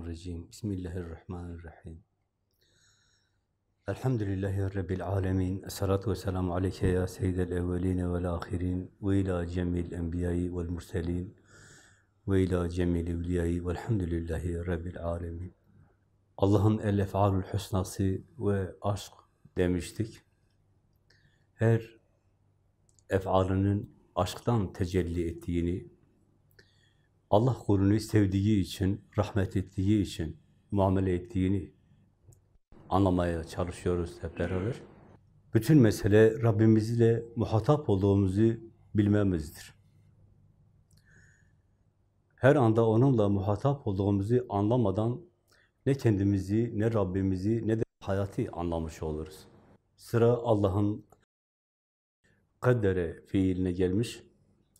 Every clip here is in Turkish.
Euzubillahimineşşeytanirracim. Bismillahirrahmanirrahim. Elhamdülillahi Rabbil alemin. Esselatu vesselamu aleyke ya seyyidel evveline vel ahirin. Ve ila cemil enbiyayı vel murselin. Ve ila cemil evliyayı velhamdülillahi Rabbil alemin. Allah'ın el ef'alül husnası ve aşk demiştik. Her ef'alının aşktan tecelli ettiğini, Allah kulunu sevdiği için, rahmet ettiği için muamele ettiğini anlamaya çalışıyoruz hep beraber. Bütün mesele Rabbimizle muhatap olduğumuzu bilmemizdir. Her anda onunla muhatap olduğumuzu anlamadan ne kendimizi, ne Rabbimizi, ne de hayatı anlamış oluruz. Sıra Allah'ın kaddere fiiline gelmiş,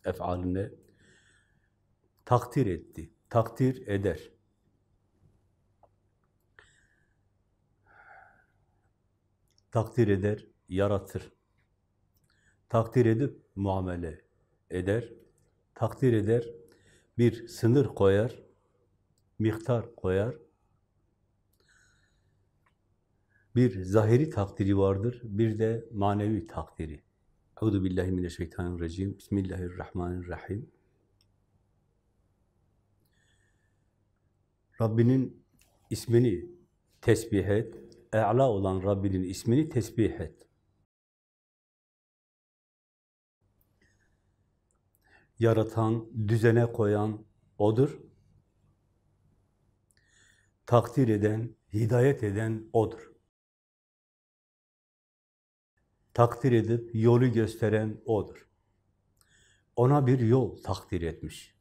ef'aline takdir etti, takdir eder. Takdir eder, yaratır. Takdir edip muamele eder. Takdir eder, bir sınır koyar, miktar koyar. Bir zahiri takdiri vardır, bir de manevi takdiri. Euzu billahi mineşşeytanirracim. Bismillahirrahmanirrahim. Rabbinin ismini tesbih et. E'la olan Rabbinin ismini tesbih et. Yaratan, düzene koyan O'dur. Takdir eden, hidayet eden O'dur. Takdir edip yolu gösteren O'dur. Ona bir yol takdir etmiş.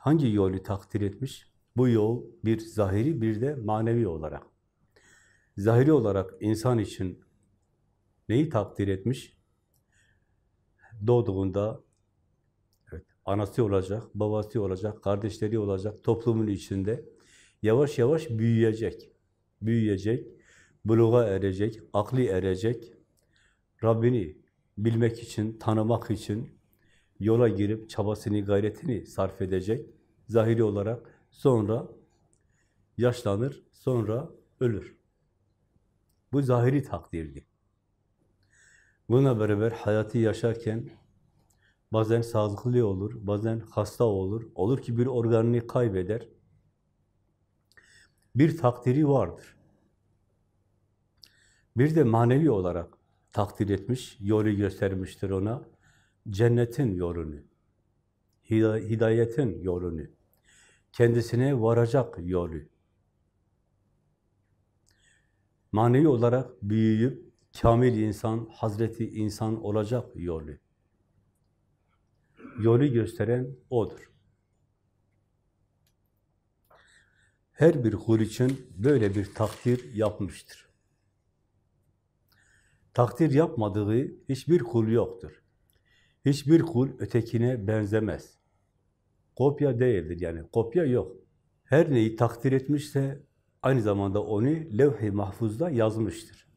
Hangi yolu takdir etmiş? Bu yol bir zahiri bir de manevi olarak. Zahiri olarak insan için neyi takdir etmiş? Doğduğunda evet, anası olacak, babası olacak, kardeşleri olacak, toplumun içinde yavaş yavaş büyüyecek. Büyüyecek, buluğa erecek, akli erecek, Rabbini bilmek için, tanımak için yola girip çabasını, gayretini sarf edecek. Zahiri olarak sonra yaşlanır, sonra ölür. Bu zahiri takdirdi. Buna beraber hayatı yaşarken bazen sağlıklı olur, bazen hasta olur. Olur ki bir organını kaybeder. Bir takdiri vardır. Bir de manevi olarak takdir etmiş, yolu göstermiştir ona. Cennetin yolunu, hidayetin yolunu, kendisine varacak yolu. Manevi olarak büyüyüp, kamil insan, Hazreti insan olacak yolu. Yolu gösteren O'dur. Her bir kul için böyle bir takdir yapmıştır. Takdir yapmadığı hiçbir kul yoktur. Hiçbir kul ötekine benzemez. Kopya değildir yani, kopya yok. Her neyi takdir etmişse aynı zamanda onu levh-i mahfuzda yazmıştır.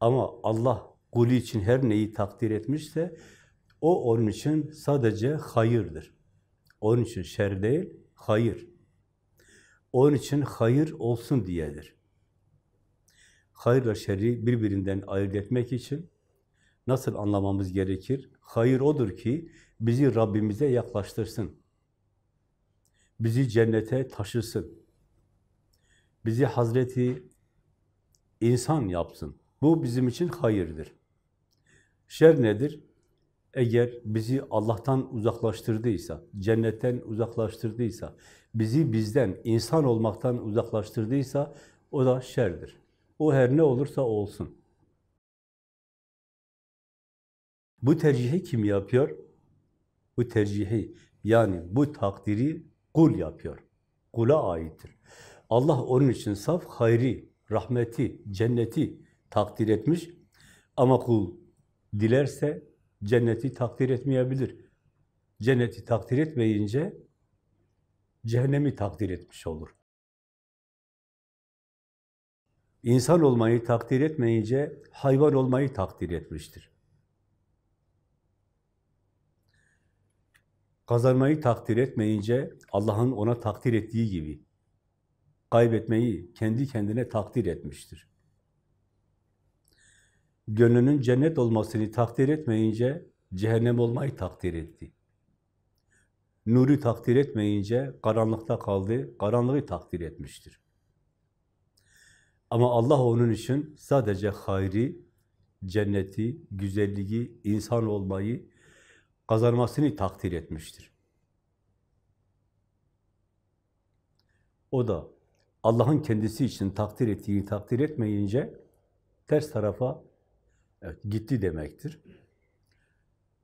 Ama Allah kulü için her neyi takdir etmişse o onun için sadece hayırdır. Onun için şer değil, hayır. Onun için hayır olsun diyedir. Hayırla şerri birbirinden ayırt etmek için nasıl anlamamız gerekir? Hayır odur ki bizi Rabbimize yaklaştırsın. Bizi cennete taşısın. Bizi Hazreti insan yapsın. Bu bizim için hayırdır. Şer nedir? Eğer bizi Allah'tan uzaklaştırdıysa, cennetten uzaklaştırdıysa, bizi bizden, insan olmaktan uzaklaştırdıysa o da şerdir. O her ne olursa olsun. Bu tercihi kim yapıyor? Bu tercihi yani bu takdiri kul yapıyor. Kula aittir. Allah onun için saf hayri, rahmeti, cenneti takdir etmiş. Ama kul dilerse cenneti takdir etmeyebilir. Cenneti takdir etmeyince cehennemi takdir etmiş olur. İnsan olmayı takdir etmeyince hayvan olmayı takdir etmiştir. Kazanmayı takdir etmeyince Allah'ın ona takdir ettiği gibi kaybetmeyi kendi kendine takdir etmiştir. Gönlünün cennet olmasını takdir etmeyince cehennem olmayı takdir etti. Nuru takdir etmeyince karanlıkta kaldı, karanlığı takdir etmiştir. Ama Allah onun için sadece hayri, cenneti, güzelliği, insan olmayı kazanmasını takdir etmiştir. O da Allah'ın kendisi için takdir ettiğini takdir etmeyince ters tarafa evet, gitti demektir.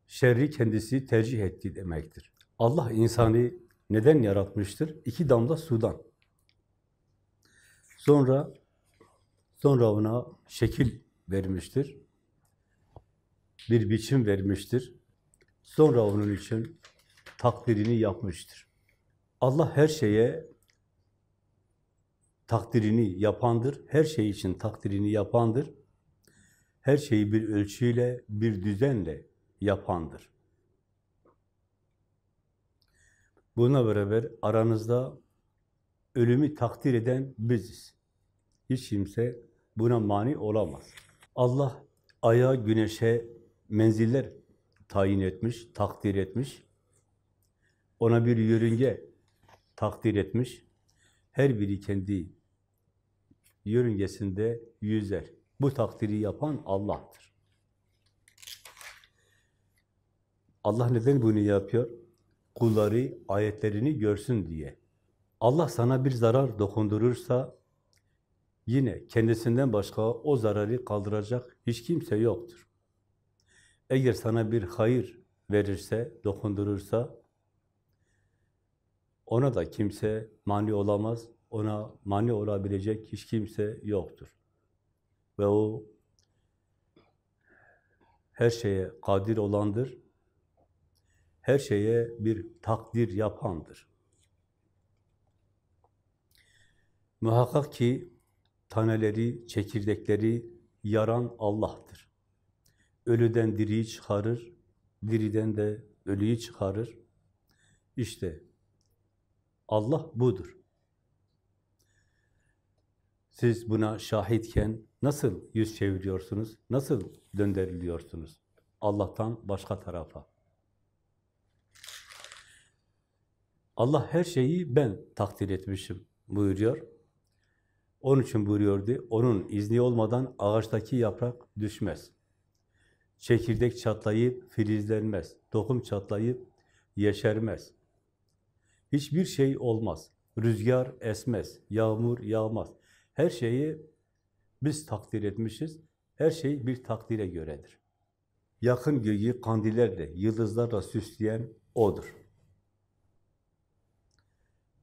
Şerri kendisi tercih etti demektir. Allah insanı neden yaratmıştır? İki damla sudan. Sonra sonra ona şekil vermiştir. Bir biçim vermiştir. Sonra onun için takdirini yapmıştır. Allah her şeye takdirini yapandır. Her şey için takdirini yapandır. Her şeyi bir ölçüyle, bir düzenle yapandır. Buna beraber aranızda ölümü takdir eden biziz. Hiç kimse buna mani olamaz. Allah aya, güneşe menziller tayin etmiş, takdir etmiş. Ona bir yörünge takdir etmiş. Her biri kendi yörüngesinde yüzer. Bu takdiri yapan Allah'tır. Allah neden bunu yapıyor? Kulları ayetlerini görsün diye. Allah sana bir zarar dokundurursa yine kendisinden başka o zararı kaldıracak hiç kimse yoktur. Eğer sana bir hayır verirse, dokundurursa ona da kimse mani olamaz, ona mani olabilecek hiç kimse yoktur. Ve o her şeye kadir olandır, her şeye bir takdir yapandır. Muhakkak ki taneleri, çekirdekleri yaran Allah'tır. Ölüden diriyi çıkarır, diriden de ölüyü çıkarır. İşte Allah budur. Siz buna şahitken nasıl yüz çeviriyorsunuz? Nasıl döndürülüyorsunuz? Allah'tan başka tarafa. Allah her şeyi ben takdir etmişim buyuruyor. Onun için buyuruyordu, onun izni olmadan ağaçtaki yaprak düşmez. Çekirdek çatlayıp filizlenmez. Tohum çatlayıp yeşermez. Hiçbir şey olmaz. Rüzgar esmez, yağmur yağmaz. Her şeyi biz takdir etmişiz. Her şey bir takdire göredir. Yakın göğü kandillerle, yıldızlarla süsleyen O'dur.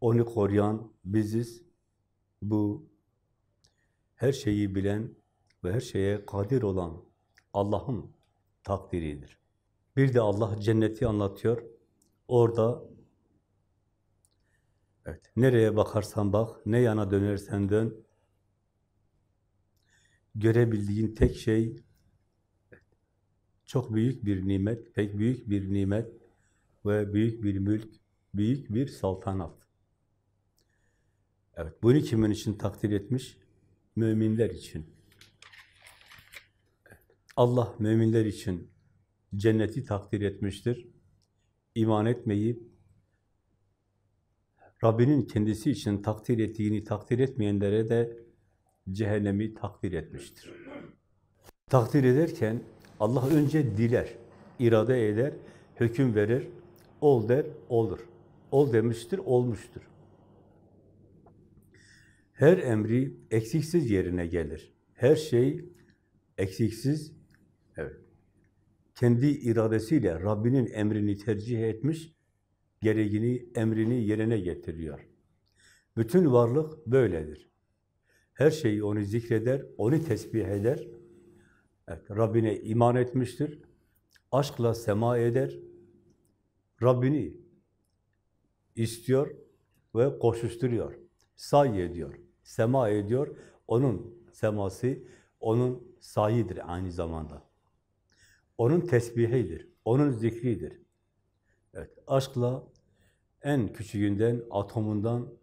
Onu koruyan biziz. Bu her şeyi bilen ve her şeye kadir olan Allah'ın takdiridir. Bir de Allah cenneti anlatıyor. Orada evet, nereye bakarsan bak, ne yana dönersen dön, görebildiğin tek şey çok büyük bir nimet, pek büyük bir nimet ve büyük bir mülk, büyük bir saltanat. Evet, bunu kimin için takdir etmiş? Müminler için. Allah müminler için cenneti takdir etmiştir. İman etmeyip Rabbinin kendisi için takdir ettiğini takdir etmeyenlere de cehennemi takdir etmiştir. Takdir ederken Allah önce diler, irade eder, hüküm verir, ol der, olur. Ol demiştir, olmuştur. Her emri eksiksiz yerine gelir. Her şey eksiksiz. Kendi iradesiyle Rabbinin emrini tercih etmiş, gereğini, emrini yerine getiriyor. Bütün varlık böyledir. Her şeyi onu zikreder, onu tesbih eder. Evet, Rabbine iman etmiştir. Aşkla sema eder. Rabbini istiyor ve koşuşturuyor. Say ediyor, sema ediyor. Onun seması, onun sayidir aynı zamanda. Onun tesbihidir, onun zikridir. Evet, aşkla en küçüğünden, atomundan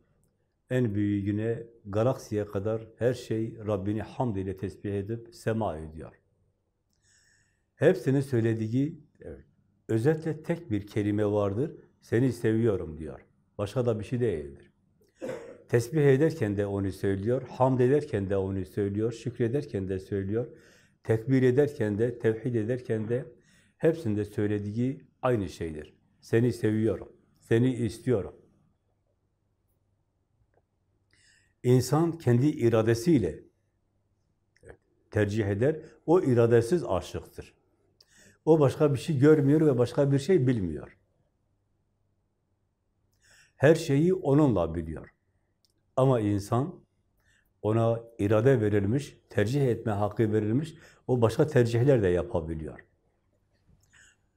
en büyüğüne, galaksiye kadar her şey Rabbini hamd ile tesbih edip sema ediyor. Hepsinin söylediği, evet, özetle tek bir kelime vardır, seni seviyorum diyor. Başka da bir şey değildir. Tesbih ederken de onu söylüyor, hamd ederken de onu söylüyor, şükrederken de söylüyor, tekbir ederken de, tevhid ederken de hepsinde söylediği aynı şeydir. Seni seviyorum, seni istiyorum. İnsan kendi iradesiyle tercih eder, o iradesiz aşıktır. O başka bir şey görmüyor ve başka bir şey bilmiyor. Her şeyi onunla biliyor. Ama insan ona irade verilmiş, tercih etme hakkı verilmiş, o başka tercihler de yapabiliyor.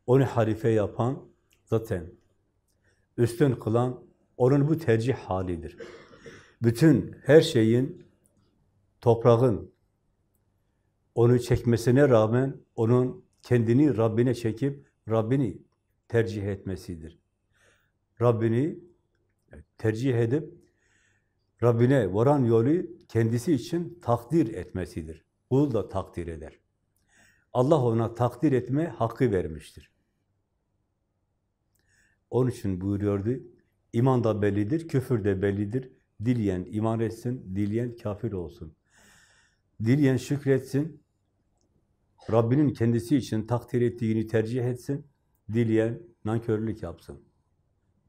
Onu harife yapan zaten üstün kılan onun bu tercih halidir. Bütün her şeyin, toprağın onu çekmesine rağmen onun kendini Rabbine çekip Rabbini tercih etmesidir. Rabbini tercih edip Rabbine varan yolu kendisi için takdir etmesidir. Kul da takdir eder. Allah ona takdir etme hakkı vermiştir. Onun için buyuruyordu, iman da bellidir, küfür de bellidir. Dileyen iman etsin, dileyen kafir olsun. Dileyen şükretsin, Rabbinin kendisi için takdir ettiğini tercih etsin, dileyen nankörlük yapsın.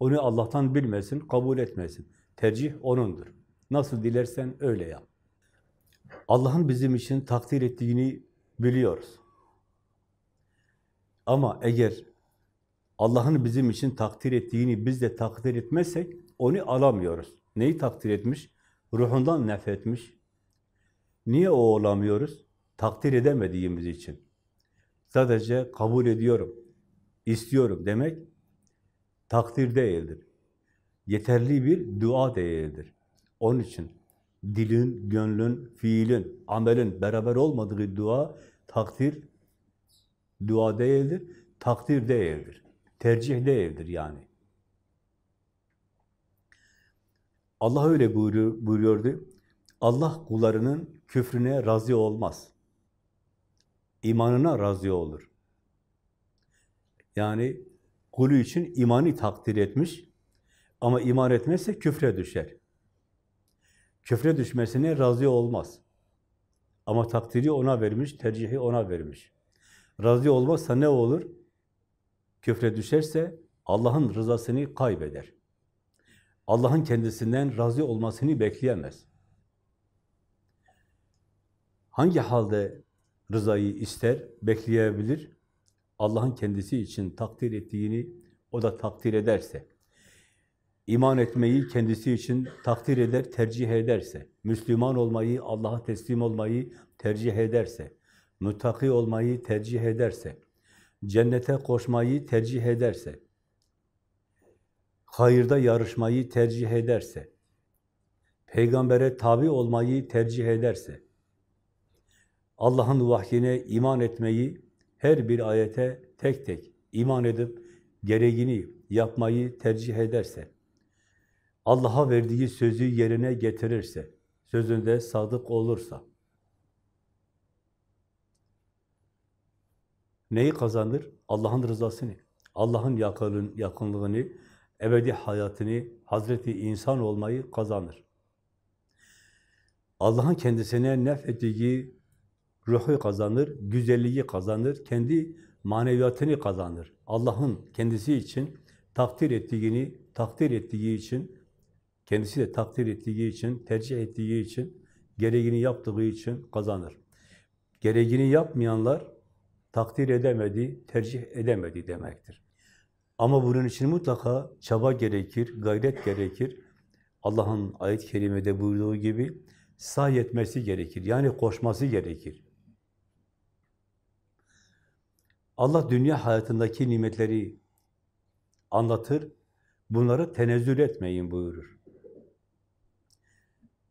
Onu Allah'tan bilmesin, kabul etmesin. Tercih O'nundur. Nasıl dilersen öyle yap. Allah'ın bizim için takdir ettiğini biliyoruz. Ama eğer Allah'ın bizim için takdir ettiğini biz de takdir etmezsek onu alamıyoruz. Neyi takdir etmiş? Ruhundan nefretmiş. Niye o olamıyoruz? Takdir edemediğimiz için. Sadece kabul ediyorum, istiyorum demek takdir değildir. Yeterli bir dua değildir. Onun için dilin, gönlün, fiilin, amelin beraber olmadığı dua takdir dua değildir, takdir değildir. Tercih değildir yani. Allah öyle buyuruyor, buyuruyordu. Allah kullarının küfrüne razı olmaz. İmanına razı olur. Yani kulü için imanı takdir etmiş ama iman etmezse küfre düşer. Küfre düşmesine razı olmaz. Ama takdiri ona vermiş, tercihi ona vermiş. Razı olmazsa ne olur? Küfre düşerse Allah'ın rızasını kaybeder. Allah'ın kendisinden razı olmasını bekleyemez. Hangi halde rızayı ister, bekleyebilir? Allah'ın kendisi için takdir ettiğini o da takdir ederse, iman etmeyi kendisi için takdir eder, tercih ederse, Müslüman olmayı, Allah'a teslim olmayı tercih ederse, muttaki olmayı tercih ederse, cennete koşmayı tercih ederse, hayırda yarışmayı tercih ederse, peygambere tabi olmayı tercih ederse, Allah'ın vahyine iman etmeyi, her bir ayete tek tek iman edip gereğini yapmayı tercih ederse, Allah'a verdiği sözü yerine getirirse, sözünde sadık olursa, neyi kazanır? Allah'ın rızasını, Allah'ın yakın, yakınlığını, ebedi hayatını, Hazreti insan olmayı kazanır. Allah'ın kendisine nefettiği ruhu kazanır, güzelliği kazanır, kendi maneviyatını kazanır. Allah'ın kendisi için takdir ettiğini, takdir ettiği için, kendisi de takdir ettiği için, tercih ettiği için, gereğini yaptığı için kazanır. Gereğini yapmayanlar takdir edemedi, tercih edemedi demektir. Ama bunun için mutlaka çaba gerekir, gayret gerekir. Allah'ın ayet-i kerimede buyurduğu gibi sahi etmesi gerekir. Yani koşması gerekir. Allah dünya hayatındaki nimetleri anlatır, bunları tenezzül etmeyin buyurur.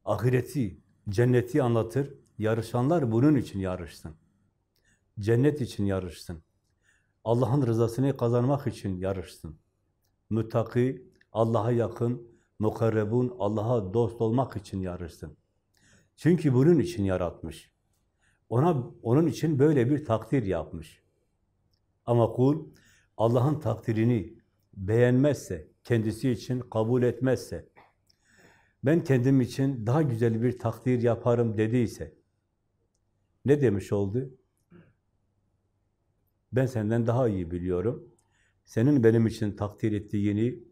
Ahireti, cenneti anlatır, yarışanlar bunun için yarışsın. Cennet için yarışsın. Allah'ın rızasını kazanmak için yarışsın. müttaki, Allah'a yakın, mukarrebun, Allah'a dost olmak için yarışsın. Çünkü bunun için yaratmış. Ona onun için böyle bir takdir yapmış. Ama kul Allah'ın takdirini beğenmezse, kendisi için kabul etmezse, ben kendim için daha güzel bir takdir yaparım dediyse, ne demiş oldu? Ben senden daha iyi biliyorum. Senin benim için takdir ettiğini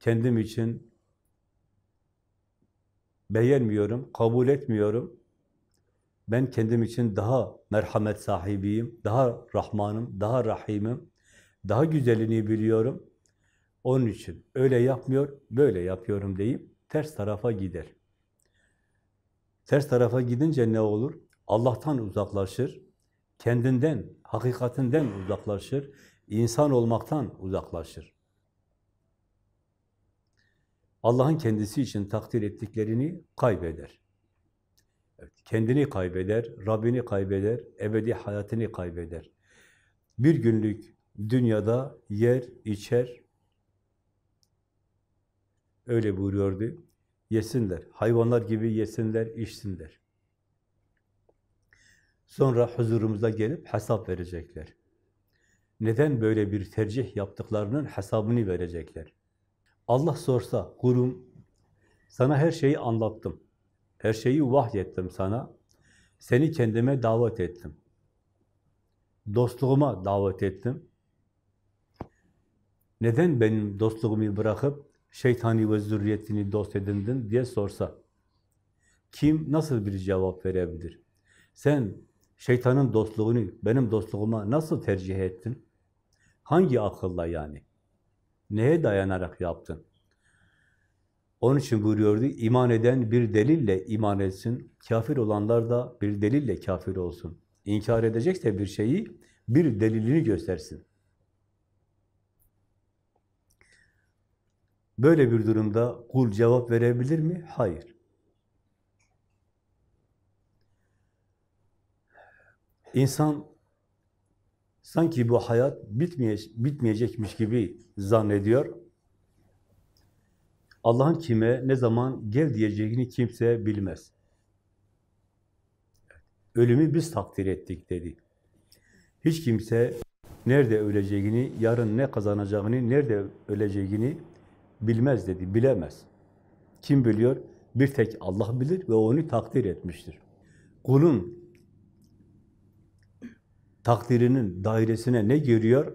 kendim için beğenmiyorum, kabul etmiyorum. Ben kendim için daha merhamet sahibiyim, daha Rahmanım, daha Rahimim, daha güzelini biliyorum. Onun için öyle yapmıyor, böyle yapıyorum deyip ters tarafa gider. Ters tarafa gidince ne olur? Allah'tan uzaklaşır, kendinden, hakikatinden uzaklaşır, insan olmaktan uzaklaşır. Allah'ın kendisi için takdir ettiklerini kaybeder. Evet, kendini kaybeder, Rabbini kaybeder, ebedi hayatını kaybeder. Bir günlük dünyada yer, içer, öyle buyuruyordu. Yesinler, hayvanlar gibi yesinler, içsinler. Sonra huzurumuza gelip hesap verecekler. Neden böyle bir tercih yaptıklarının hesabını verecekler. Allah sorsa, kurum, sana her şeyi anlattım. Her şeyi vahyettim sana. Seni kendime davet ettim. Dostluğuma davet ettim. Neden benim dostluğumu bırakıp şeytani ve zürriyetini dost edindin diye sorsa, kim nasıl bir cevap verebilir? Sen şeytanın dostluğunu benim dostluğuma nasıl tercih ettin? Hangi akılla yani? Neye dayanarak yaptın? Onun için buyuruyordu, iman eden bir delille iman etsin, kafir olanlar da bir delille kafir olsun. İnkar edecekse bir şeyi, bir delilini göstersin. Böyle bir durumda kul cevap verebilir mi? Hayır. İnsan sanki bu hayat bitmeyecekmiş gibi zannediyor. Allah'ın kime, ne zaman gel diyeceğini kimse bilmez. Ölümü biz takdir ettik dedi. Hiç kimse nerede öleceğini, yarın ne kazanacağını, nerede öleceğini bilmez dedi, bilemez. Kim biliyor? Bir tek Allah bilir ve onu takdir etmiştir. Kulun takdirinin dairesine ne giriyor?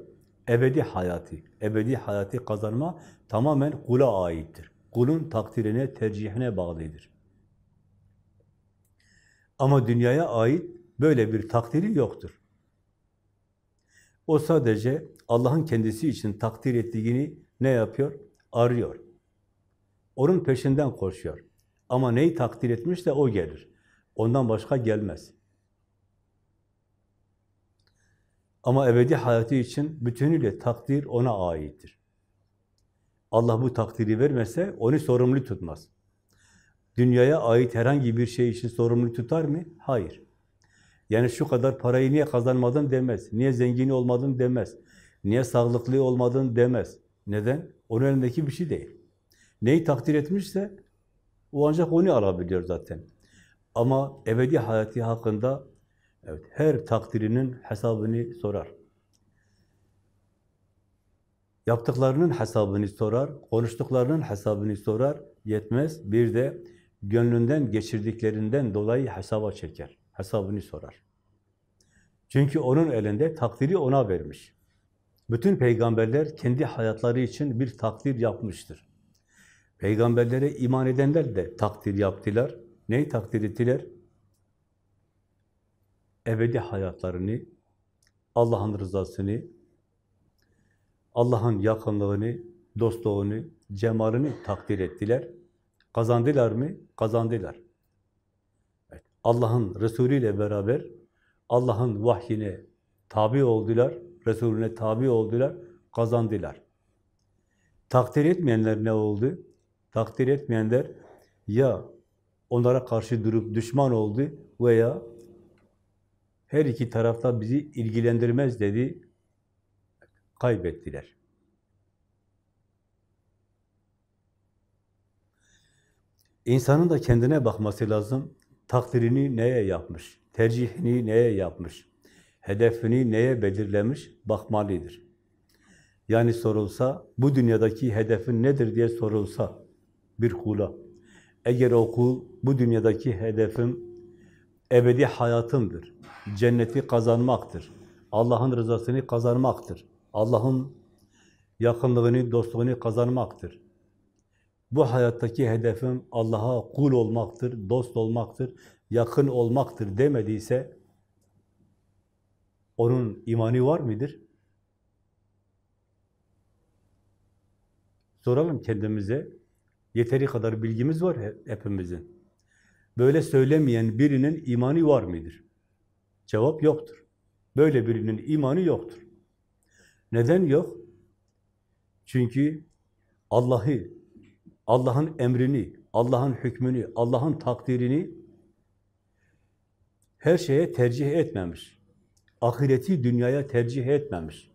Ebedi hayatı. Ebedi hayatı kazanma tamamen kula aittir. Kulun takdirine, tercihine bağlıdır. Ama dünyaya ait böyle bir takdiri yoktur. O sadece Allah'ın kendisi için takdir ettiğini ne yapıyor? Arıyor. Onun peşinden koşuyor. Ama neyi takdir etmişse o gelir. Ondan başka gelmez. Ama ebedi hayatı için bütünüyle takdir ona aittir. Allah bu takdiri vermese onu sorumlu tutmaz. Dünyaya ait herhangi bir şey için sorumlu tutar mı? Hayır. Yani şu kadar parayı niye kazanmadın demez. Niye zengin olmadın demez. Niye sağlıklı olmadın demez. Neden? Onun elindeki bir şey değil. Neyi takdir etmişse o ancak onu alabiliyor zaten. Ama ebedi hayatı hakkında evet, her takdirinin hesabını sorar. Yaptıklarının hesabını sorar, konuştuklarının hesabını sorar, yetmez. Bir de gönlünden geçirdiklerinden dolayı hesaba çeker, hesabını sorar. Çünkü onun elinde takdiri ona vermiş. Bütün peygamberler kendi hayatları için bir takdir yapmıştır. Peygamberlere iman edenler de takdir yaptılar. Neyi takdir ettiler? Ebedi hayatlarını, Allah'ın rızasını, Allah'ın yakınlığını, dostluğunu, cemalini takdir ettiler. Kazandılar mı? Kazandılar. Evet. Allah'ın Resulü ile beraber Allah'ın vahyine tabi oldular, Resulüne tabi oldular, kazandılar. Takdir etmeyenler ne oldu? Takdir etmeyenler ya onlara karşı durup düşman oldu veya her iki tarafta bizi ilgilendirmez dedi, kaybettiler. İnsanın da kendine bakması lazım. Takdirini neye yapmış? Tercihini neye yapmış? Hedefini neye belirlemiş? Bakmalıdır. Yani sorulsa, bu dünyadaki hedefin nedir diye sorulsa bir kula. Eğer o kul, bu dünyadaki hedefim ebedi hayatımdır, cenneti kazanmaktır, Allah'ın rızasını kazanmaktır, Allah'ın yakınlığını, dostluğunu kazanmaktır. Bu hayattaki hedefim Allah'a kul olmaktır, dost olmaktır, yakın olmaktır demediyse onun imanı var mıdır? Soralım kendimize. Yeteri kadar bilgimiz var hepimizin. Böyle söylemeyen birinin imanı var mıdır? Cevap yoktur. Böyle birinin imanı yoktur. Neden yok? Çünkü Allah'ı, Allah'ın emrini, Allah'ın hükmünü, Allah'ın takdirini her şeye tercih etmemiş. Ahireti dünyaya tercih etmemiş.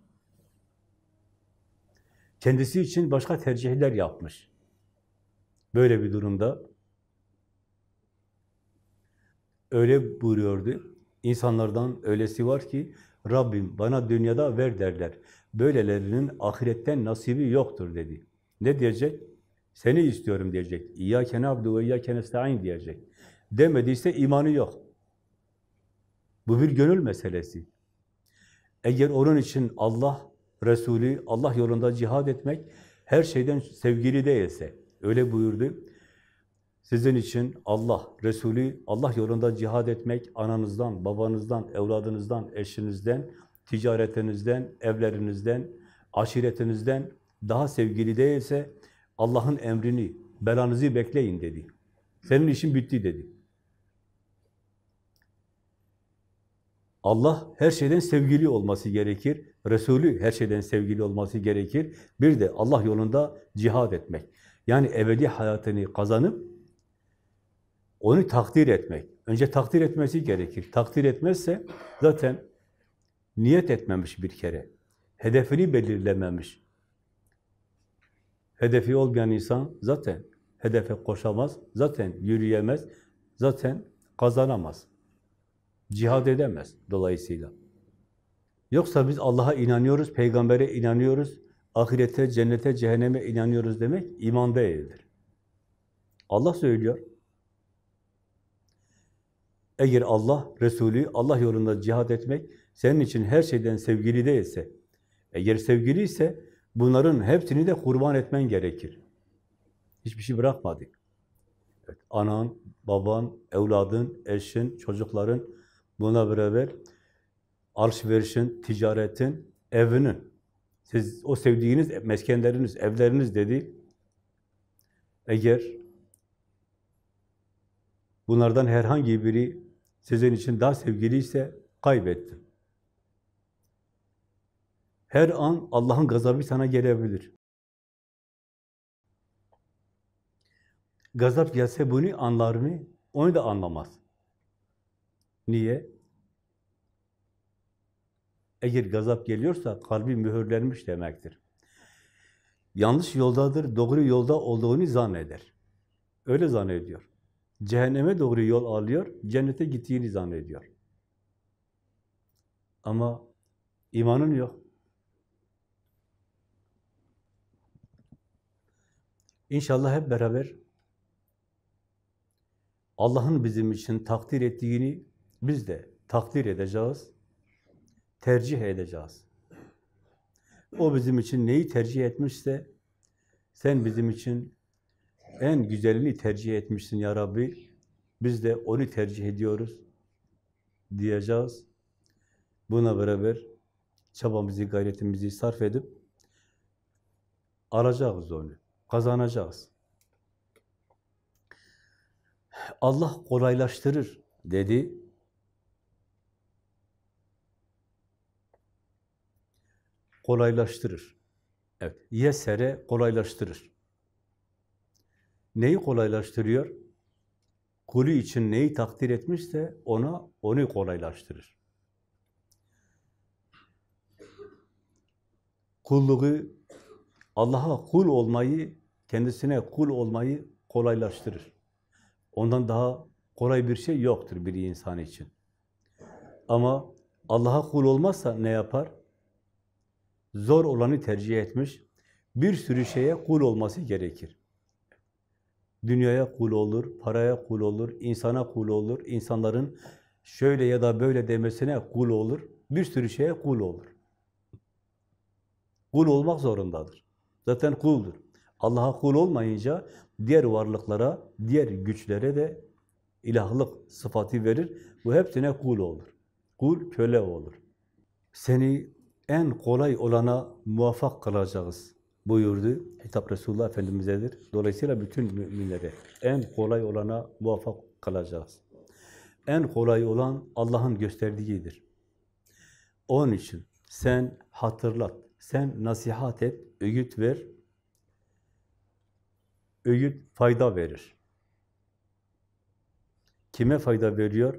Kendisi için başka tercihler yapmış. Böyle bir durumda öyle buyuruyordu. İnsanlardan öylesi var ki Rabbim bana dünyada ver derler. Böylelerinin ahiretten nasibi yoktur dedi. Ne diyecek? Seni istiyorum diyecek. İyyâke na'budu ve iyyâke nesta'in diyecek. Demediyse imanı yok. Bu bir gönül meselesi. Eğer onun için Allah, Resulü, Allah yolunda cihad etmek her şeyden sevgili değilse, öyle buyurdu. Sizin için Allah, Resulü, Allah yolunda cihad etmek, ananızdan, babanızdan, evladınızdan, eşinizden, ticaretinizden, evlerinizden, aşiretinizden daha sevgili değilse, Allah'ın emrini, belanızı bekleyin dedi. Senin işin bitti dedi. Allah her şeyden sevgili olması gerekir. Resulü her şeyden sevgili olması gerekir. Bir de Allah yolunda cihad etmek. Yani ebedi hayatını kazanıp onu takdir etmek. Önce takdir etmesi gerekir. Takdir etmezse zaten niyet etmemiş bir kere. Hedefini belirlememiş. Hedefi olmayan insan zaten hedefe koşamaz, zaten yürüyemez, zaten kazanamaz. Cihad edemez dolayısıyla. Yoksa biz Allah'a inanıyoruz, peygambere inanıyoruz, ahirete, cennete, cehenneme inanıyoruz demek iman değildir. Allah söylüyor. Eğer Allah, Resulü, Allah yolunda cihad etmek senin için her şeyden sevgili değilse, eğer sevgili ise bunların hepsini de kurban etmen gerekir. Hiçbir şey bırakmadık. Evet, anan, baban, evladın, eşin, çocukların buna beraber alışverişin, ticaretin, evinin, siz o sevdiğiniz meskenleriniz, evleriniz dedi. Eğer bunlardan herhangi biri sizin için daha sevgiliyse kaybettin. Her an Allah'ın gazabı sana gelebilir. Gazap gelse bunu anlar mı? Onu da anlamaz. Niye? Eğer gazap geliyorsa kalbi mühürlenmiş demektir. Yanlış yoldadır, doğru yolda olduğunu zanneder. Öyle zannediyor. Cehenneme doğru yol alıyor, cennete gittiğini zannediyor. Ama imanın yok. İnşallah hep beraber Allah'ın bizim için takdir ettiğini biz de takdir edeceğiz, tercih edeceğiz. O bizim için neyi tercih etmişse sen bizim için en güzelini tercih etmişsin ya Rabbi. Biz de onu tercih ediyoruz diyeceğiz. Buna beraber çabamızı, gayretimizi sarf edip alacağız onu, kazanacağız. Allah kolaylaştırır dedi. Kolaylaştırır. Evet, yesere kolaylaştırır. Neyi kolaylaştırıyor? Kulü için neyi takdir etmişse ona onu kolaylaştırır. Kulluğu, Allah'a kul olmayı, kendisine kul olmayı kolaylaştırır. Ondan daha kolay bir şey yoktur bir insan için. Ama Allah'a kul olmazsa ne yapar? Zor olanı tercih etmiş. Bir sürü şeye kul olması gerekir. Dünyaya kul olur, paraya kul olur, insana kul olur, insanların şöyle ya da böyle demesine kul olur, bir sürü şeye kul olur. Kul olmak zorundadır. Zaten kuldur. Allah'a kul olmayınca diğer varlıklara, diğer güçlere de ilahlık sıfatı verir. Bu hepsine kul olur. Kul köle olur. Seni en kolay olana muvaffak kılacağız buyurdu. Hitap Resulullah Efendimiz'edir. Dolayısıyla bütün müminlere en kolay olana muvaffak kılacağız. En kolay olan Allah'ın gösterdiğidir. Onun için sen hatırlat, sen nasihat et, öğüt ver. Öğüt fayda verir. Kime fayda veriyor?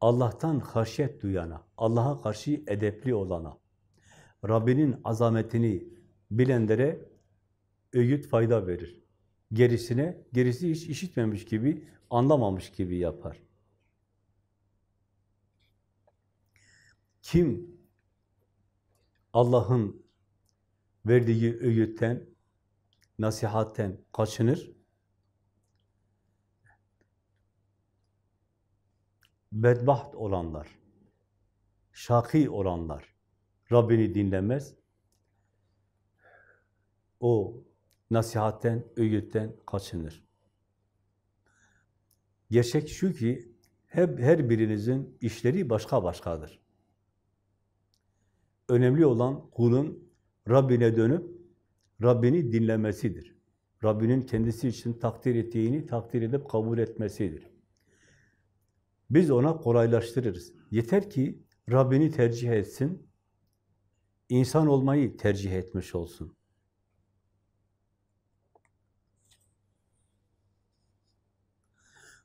Allah'tan haşyet duyana, Allah'a karşı edepli olana, Rabbinin azametini bilenlere öğüt fayda verir. Gerisine, gerisi hiç işitmemiş gibi, anlamamış gibi yapar. Kim Allah'ın verdiği öğütten, nasihatten kaçınır, bedbaht olanlar, şaki olanlar, Rabbini dinlemez, o nasihatten, öğütten kaçınır. Gerçek şu ki, hep her birinizin işleri başka başkadır. Önemli olan kulun Rabbine dönüp Rabbini dinlemesidir. Rabbinin kendisi için takdir ettiğini takdir edip kabul etmesidir. Biz ona kolaylaştırırız. Yeter ki Rabbini tercih etsin, insan olmayı tercih etmiş olsun.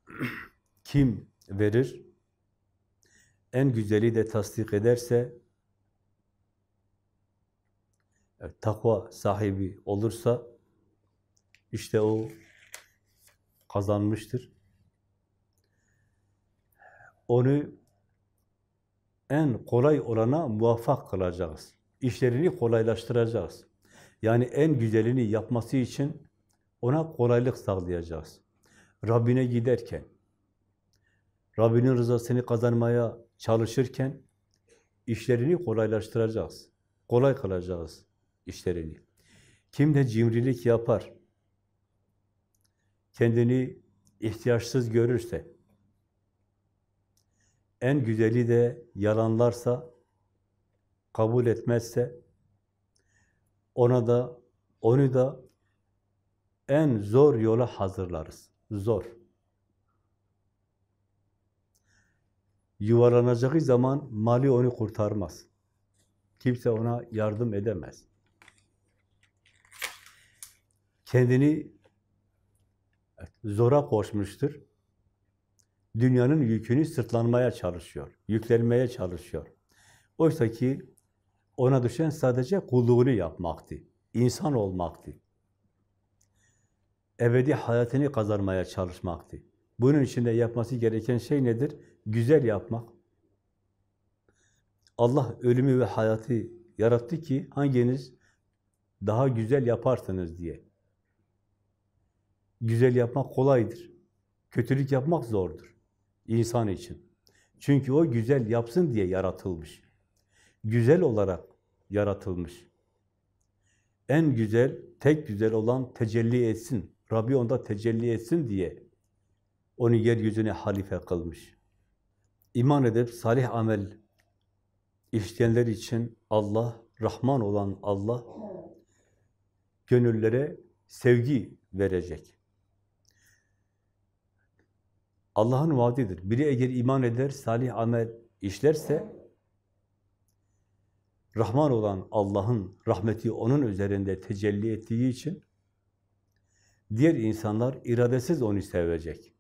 Kim verir? En güzeli de tasdik ederse, takva sahibi olursa, işte o kazanmıştır. Onu en kolay olana muvaffak kılacağız. İşlerini kolaylaştıracağız. Yani en güzelini yapması için ona kolaylık sağlayacağız. Rabbine giderken, Rabbinin rızasını kazanmaya çalışırken işlerini kolaylaştıracağız. Kolay kılacağız işlerini. Kim de cimrilik yapar, kendini ihtiyaçsız görürse, en güzeli de yalanlarsa, kabul etmezse, ona da, onu da en zor yola hazırlarız. Zor. Yuvarlanacağı zaman mali onu kurtarmaz. Kimse ona yardım edemez. Kendini zora koşmuştur. Dünyanın yükünü sırtlanmaya çalışıyor, yüklenmeye çalışıyor. Oysa ki ona düşen sadece kulluğunu yapmaktı, insan olmaktı. Ebedi hayatını kazanmaya çalışmaktı. Bunun için de yapması gereken şey nedir? Güzel yapmak. Allah ölümü ve hayatı yarattı ki hanginiz daha güzel yaparsınız diye. Güzel yapmak kolaydır. Kötülük yapmak zordur insan için. Çünkü o güzel yapsın diye yaratılmış. Güzel olarak yaratılmış. En güzel, tek güzel olan tecelli etsin. Rabbi onda tecelli etsin diye onu yeryüzüne halife kılmış. İman edip salih amel işleyenler için Allah, Rahman olan Allah gönüllere sevgi verecek. Allah'ın vaadidir. Biri eğer iman eder, salih amel işlerse, Rahman olan Allah'ın rahmeti onun üzerinde tecelli ettiği için, diğer insanlar iradesiz onu sevecek.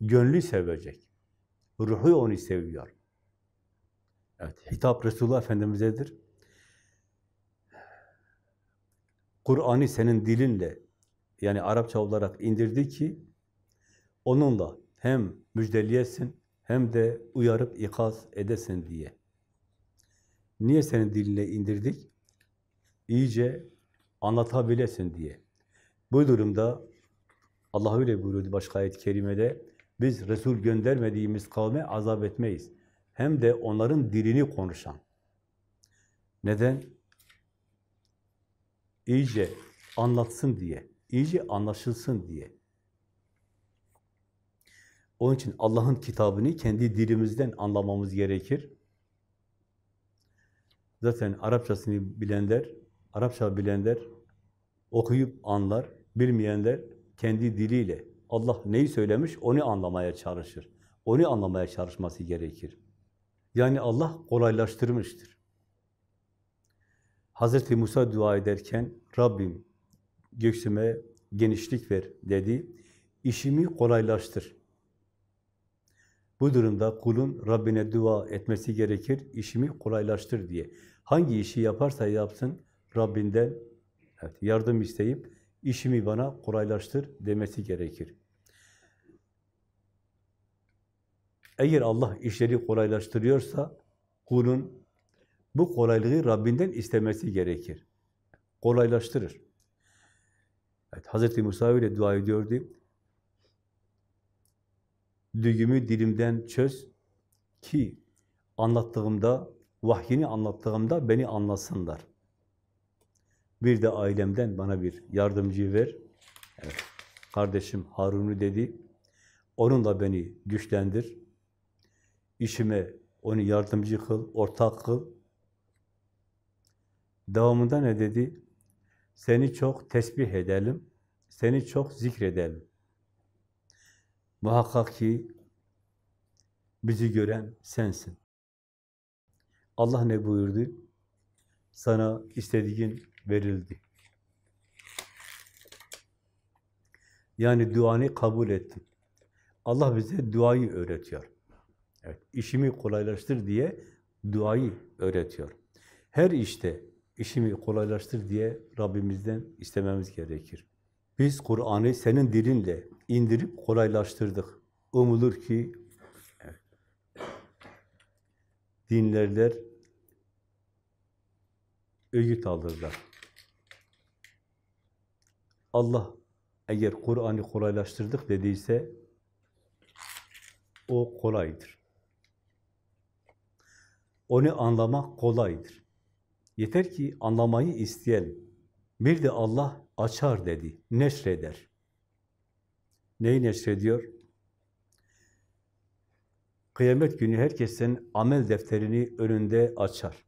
Gönlü sevecek. Ruhu onu seviyor. Evet, hitap Resulullah Efendimiz'edir. Kur'an'ı senin dilinle yani Arapça olarak indirdi ki onunla hem müjdeleyesin hem de uyarıp ikaz edesin diye. Niye senin diline indirdik? İyice anlatabilesin diye. Bu durumda Allah öyle buyuruyordu başka ayet-i kerimede. Biz Resul göndermediğimiz kavme azap etmeyiz. Hem de onların dilini konuşan. Neden? İyice anlatsın diye, iyice anlaşılsın diye. Onun için Allah'ın kitabını kendi dilimizden anlamamız gerekir. Zaten Arapçasını bilenler, Arapça bilenler okuyup anlar, bilmeyenler kendi diliyle Allah neyi söylemiş onu anlamaya çalışır. Onu anlamaya çalışması gerekir. Yani Allah kolaylaştırmıştır. Hazreti Musa dua ederken Rabbim göksüme genişlik ver dedi. İşimi kolaylaştır. Bu durumda kulun Rabbine dua etmesi gerekir, işimi kolaylaştır diye. Hangi işi yaparsa yapsın, Rabbinden evet, yardım isteyip, işimi bana kolaylaştır demesi gerekir. Eğer Allah işleri kolaylaştırıyorsa, kulun bu kolaylığı Rabbinden istemesi gerekir. Kolaylaştırır. Evet, Hz. Musa öyle dua ediyordu. Düğümü dilimden çöz ki anlattığımda, vahyini anlattığımda beni anlasınlar. Bir de ailemden bana bir yardımcı ver. Evet, kardeşim Harun'u dedi. Onunla beni güçlendir. İşime onu yardımcı kıl, ortak kıl. Devamında ne dedi? Seni çok tesbih edelim, seni çok zikredelim. Muhakkak ki bizi gören sensin. Allah ne buyurdu? Sana istediğin verildi. Yani duanı kabul ettin. Allah bize duayı öğretiyor. Evet, işimi kolaylaştır diye duayı öğretiyor. Her işte işimi kolaylaştır diye Rabbimizden istememiz gerekir. Biz Kur'an'ı senin dilinle indirip kolaylaştırdık. Umulur ki dinlerler öğüt alırlar. Allah eğer Kur'an'ı kolaylaştırdık dediyse o kolaydır. Onu anlamak kolaydır. Yeter ki anlamayı isteyelim. Bir de Allah açar dedi, neşreder. Neyi neşrediyor? Kıyamet günü herkesin amel defterini önünde açar.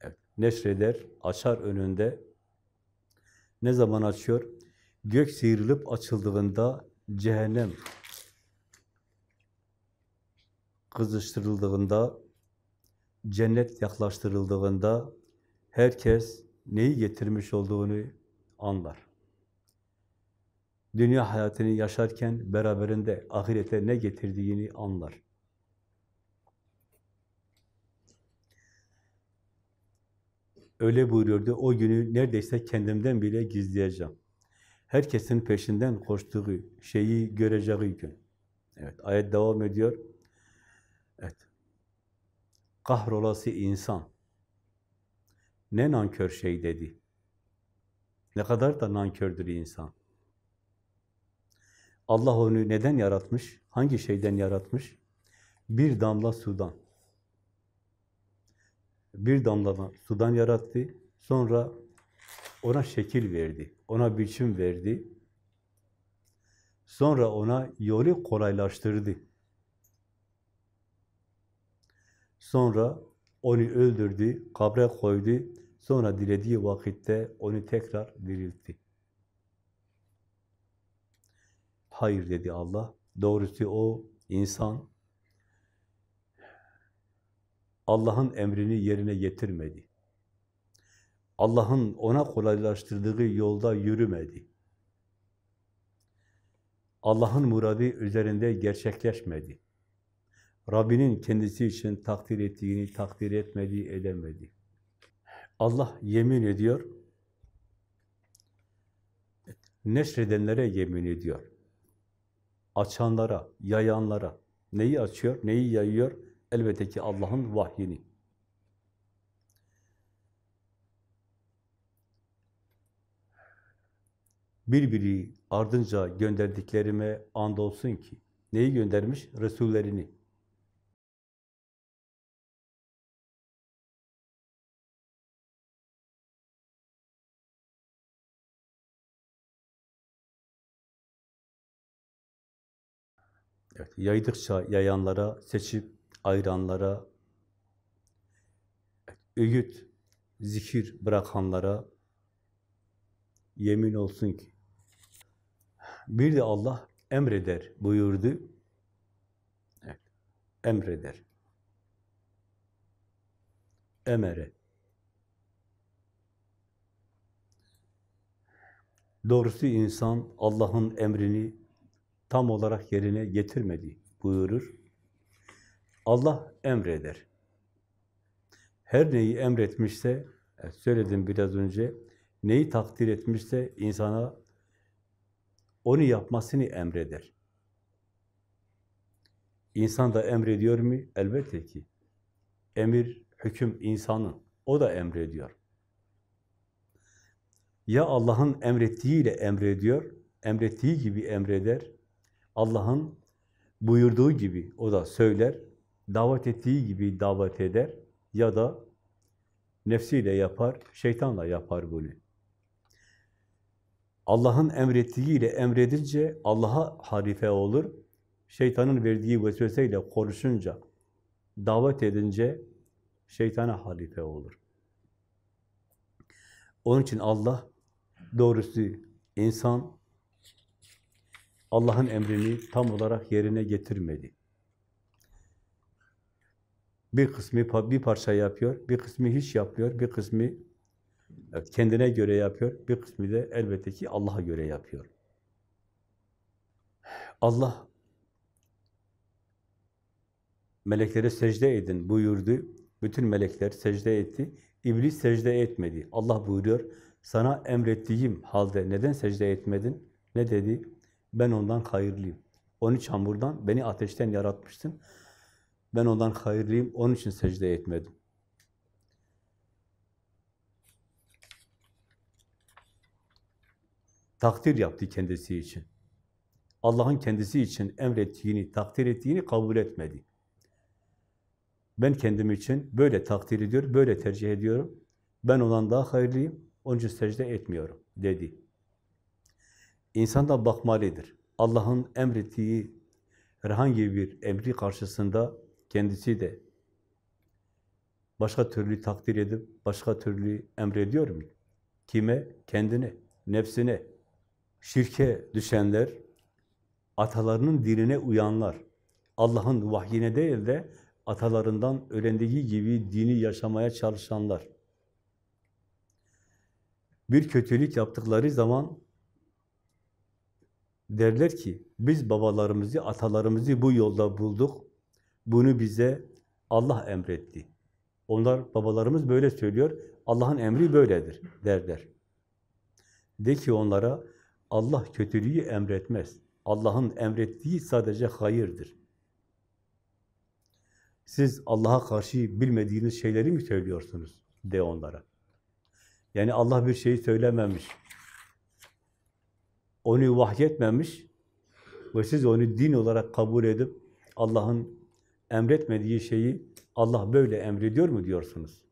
Evet, neşreder, açar önünde. Ne zaman açıyor? Gök sıyrılıp açıldığında, cehennem kızıştırıldığında, cennet yaklaştırıldığında herkes neyi getirmiş olduğunu anlar. Dünya hayatını yaşarken beraberinde ahirete ne getirdiğini anlar. Öyle buyuruyordu, o günü neredeyse kendimden bile gizleyeceğim. Herkesin peşinden koştuğu şeyi göreceği gün. Evet, ayet devam ediyor. Evet. Kahrolası insan. Ne nankör şey dedi. Ne kadar da nankördür insan. Allah onu neden yaratmış? Hangi şeyden yaratmış? Bir damla sudan. Bir damla sudan yarattı. Sonra ona şekil verdi. Ona biçim verdi. Sonra ona yolu kolaylaştırdı. Sonra onu öldürdü, kabre koydu. Sonra dilediği vakitte onu tekrar diriltti. Hayır dedi Allah. Doğrusu o insan Allah'ın emrini yerine getirmedi. Allah'ın ona kolaylaştırdığı yolda yürümedi. Allah'ın muradı üzerinde gerçekleşmedi. Rabbinin kendisi için takdir ettiğini takdir etmedi, edemedi. Allah yemin ediyor. neşredenlere yemin ediyor. Açanlara, yayanlara. Neyi açıyor, neyi yayıyor? Elbette ki Allah'ın vahyini. Birbiri ardınca gönderdiklerime andolsun ki, neyi göndermiş? Resullerini. Evet, yaydıkça yayanlara, seçip ayıranlara, öğüt, zikir bırakanlara yemin olsun ki. Bir de Allah emreder buyurdu. Evet, emreder. Emere. Doğrusu insan Allah'ın emrini tam olarak yerine getirmedi buyurur. Allah emreder. Her neyi emretmişse, söyledim biraz önce, neyi takdir etmişse insana onu yapmasını emreder. İnsan da emrediyor mu? Elbette ki. Emir, hüküm insanın. O da emrediyor. Ya Allah'ın emrettiğiyle emrediyor, emrettiği gibi emreder, Allah'ın buyurduğu gibi o da söyler, davet ettiği gibi davet eder ya da nefsiyle yapar, şeytanla yapar bunu. Allah'ın emrettiğiyle emredince Allah'a harife olur. Şeytanın verdiği vesveseyle konuşunca, davet edince şeytana halife olur. Onun için Allah doğrusu insan Allah'ın emrini tam olarak yerine getirmedi. Bir kısmı bir parça yapıyor, bir kısmı hiç yapmıyor, bir kısmı kendine göre yapıyor, bir kısmı da elbette ki Allah'a göre yapıyor. Allah meleklere secde edin buyurdu. Bütün melekler secde etti. İblis secde etmedi. Allah buyuruyor, sana emrettiğim halde neden secde etmedin? Ne dedi? Ben ondan hayırlıyım. Onu çamurdan, beni ateşten yaratmıştın. Ben ondan hayırlıyım, onun için secde etmedim. Takdir yaptı kendisi için. Allah'ın kendisi için emrettiğini, takdir ettiğini kabul etmedi. Ben kendim için böyle takdir ediyor, böyle tercih ediyorum. Ben ondan daha hayırlıyım, onun için secde etmiyorum dedi. İnsan da bakmalıdır. Allah'ın emrettiği herhangi bir emri karşısında kendisi de başka türlü takdir edip başka türlü emrediyor mu? Kime? Kendine, nefsine. Şirke düşenler, atalarının dinine uyanlar, Allah'ın vahyine değil de atalarından öğrendiği gibi dini yaşamaya çalışanlar. Bir kötülük yaptıkları zaman derler ki, biz babalarımızı, atalarımızı bu yolda bulduk, bunu bize Allah emretti. Onlar, babalarımız böyle söylüyor, Allah'ın emri böyledir derler. De ki onlara, Allah kötülüğü emretmez. Allah'ın emrettiği sadece hayırdır. Siz Allah'a karşı bilmediğiniz şeyleri mi söylüyorsunuz? De onlara. Yani Allah bir şeyi söylememiş, onu vahyetmemiş ve siz onu din olarak kabul edip Allah'ın emretmediği şeyi Allah böyle emrediyor mu diyorsunuz?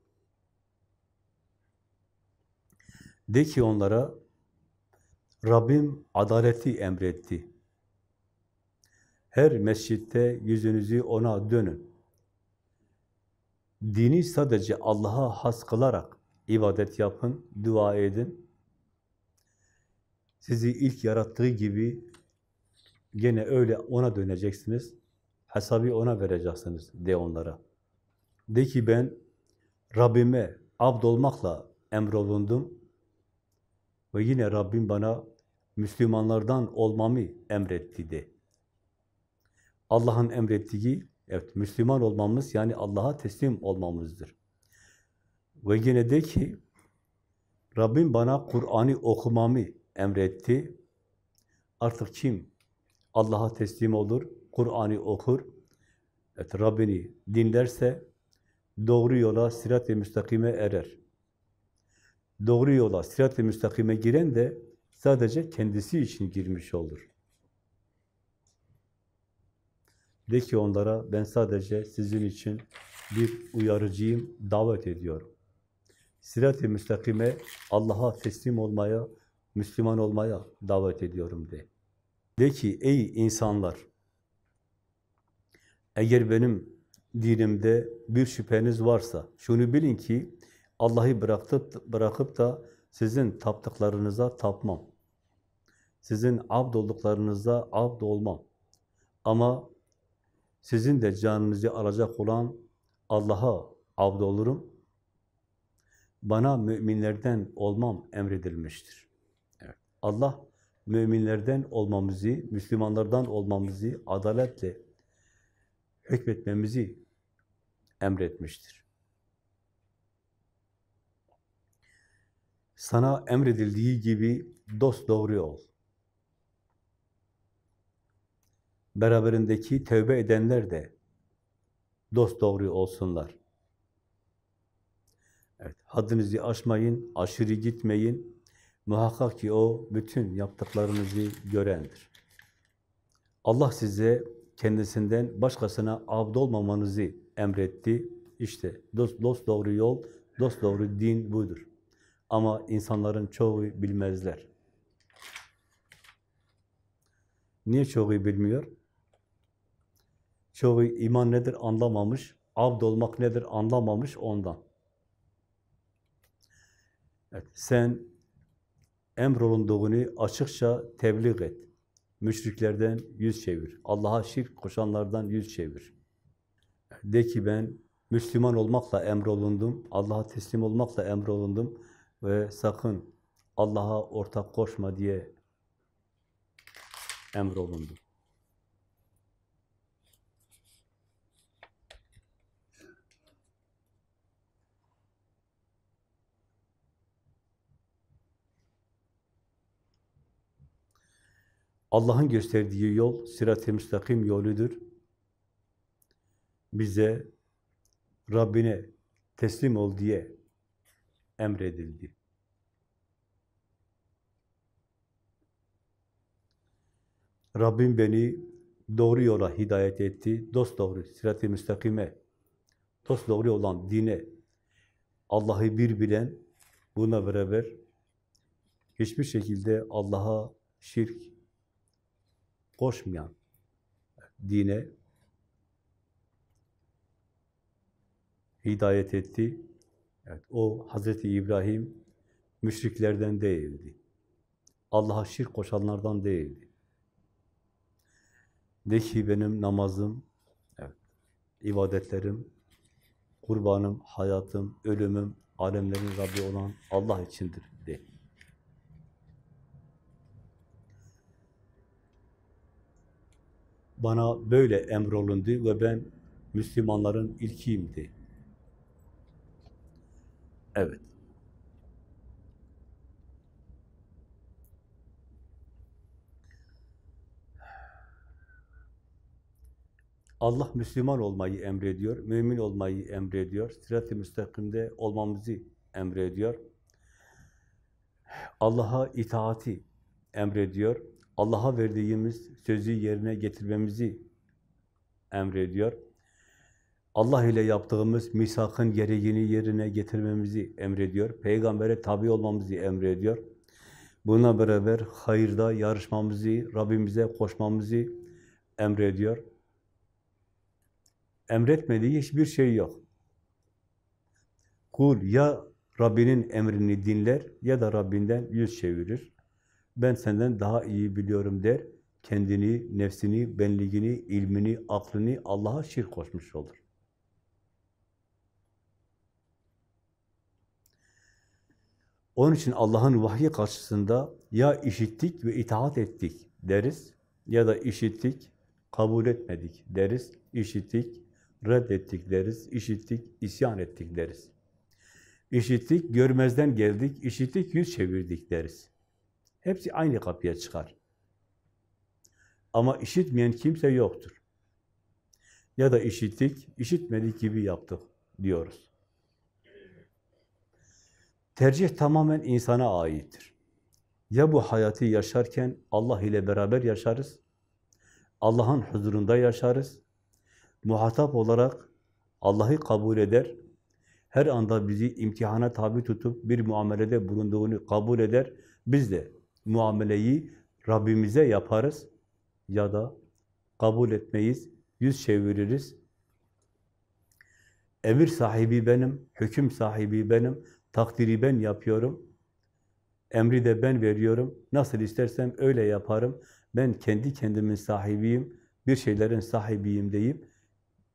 De ki onlara Rabbim adaleti emretti. Her mescitte yüzünüzü ona dönün. Dini sadece Allah'a has kılarak ibadet yapın, dua edin. Sizi ilk yarattığı gibi gene öyle ona döneceksiniz. Hesabı ona vereceksiniz de onlara. De ki ben Rabbime abd olmakla emrolundum ve yine Rabbim bana Müslümanlardan olmamı emretti de. Allah'ın emrettiği, evet Müslüman olmamız yani Allah'a teslim olmamızdır. Ve yine de ki Rabbim bana Kur'an'ı okumamı emretti. Artık kim Allah'a teslim olur, Kur'an'ı okur, evet, Rabbini dinlerse doğru yola, sirat-i müstakime erer. Doğru yola, sirat-i müstakime giren de sadece kendisi için girmiş olur. De ki onlara, ben sadece sizin için bir uyarıcıyım, davet ediyorum. Sirat-i müstakime, Allah'a teslim olmaya, Müslüman olmaya davet ediyorum de. De ki, ey insanlar, eğer benim dinimde bir şüpheniz varsa, şunu bilin ki, Allah'ı bırakıp, bırakıp da sizin taptıklarınıza tapmam. Sizin abd olduklarınıza abd olmam. Ama sizin de canınızı alacak olan Allah'a abd olurum. Bana müminlerden olmam emredilmiştir. Allah müminlerden olmamızı, Müslümanlardan olmamızı, adaletle hükmetmemizi emretmiştir. Sana emredildiği gibi dost doğru ol. Beraberindeki tövbe edenler de dost doğru olsunlar. Evet, haddinizi aşmayın, aşırı gitmeyin. Muhakkak ki o bütün yaptıklarınızı görendir. Allah size kendisinden başkasına abd olmamanızı emretti. İşte dost, dost doğru yol, dost doğru din budur. Ama insanların çoğu bilmezler. Niye çoğu bilmiyor? Çoğu iman nedir anlamamış, abd olmak nedir anlamamış ondan. Evet, sen emrolunduğunu açıkça tebliğ et. Müşriklerden yüz çevir. Allah'a şirk koşanlardan yüz çevir. De ki ben Müslüman olmakla emrolundum, Allah'a teslim olmakla emrolundum ve sakın Allah'a ortak koşma diye emrolundum. Allah'ın gösterdiği yol sirat-i müstakim yoludur. Bize Rabbine teslim ol diye emredildi. Rabbim beni doğru yola hidayet etti. Dost doğru, sirat-i müstakime, dost doğru olan dine, Allah'ı bir bilen, buna beraber hiçbir şekilde Allah'a şirk koşmayan dine hidayet etti. Evet, o Hazreti İbrahim müşriklerden değildi. Allah'a şirk koşanlardan değildi. De ki benim namazım, evet, ibadetlerim, kurbanım, hayatım, ölümüm, alemlerin Rabbi olan Allah içindir de. Bana böyle emrolundu ve ben Müslümanların ilkiyimdi. Evet. Allah Müslüman olmayı emrediyor, mümin olmayı emrediyor, sirat-i müstakimde olmamızı emrediyor. Allah'a itaati emrediyor. Allah'a verdiğimiz sözü yerine getirmemizi emrediyor. Allah ile yaptığımız misakın gereğini yerine getirmemizi emrediyor. Peygambere tabi olmamızı emrediyor. Buna beraber hayırda yarışmamızı, Rabbimize koşmamızı emrediyor. Emretmediği hiçbir şey yok. Kul ya Rabbinin emrini dinler ya da Rabbinden yüz çevirir. Ben senden daha iyi biliyorum der. Kendini, nefsini, benliğini, ilmini, aklını Allah'a şirk koşmuş olur. Onun için Allah'ın vahyi karşısında ya işittik ve itaat ettik deriz ya da işittik, kabul etmedik deriz, işittik, reddettik deriz, işittik, isyan ettik deriz. İşittik, görmezden geldik, işittik, yüz çevirdik deriz. Hepsi aynı kapıya çıkar. Ama işitmeyen kimse yoktur. Ya da işittik, işitmedik gibi yaptık diyoruz. Tercih tamamen insana aittir. Ya bu hayatı yaşarken Allah ile beraber yaşarız, Allah'ın huzurunda yaşarız, muhatap olarak Allah'ı kabul eder, her anda bizi imtihana tabi tutup bir muamelede bulunduğunu kabul eder, biz de muameleyi Rabbimize yaparız ya da kabul etmeyiz, yüz çeviririz. Emir sahibi benim, hüküm sahibi benim, takdiri ben yapıyorum. Emri de ben veriyorum. Nasıl istersem öyle yaparım. Ben kendi kendimin sahibiyim, bir şeylerin sahibiyim deyip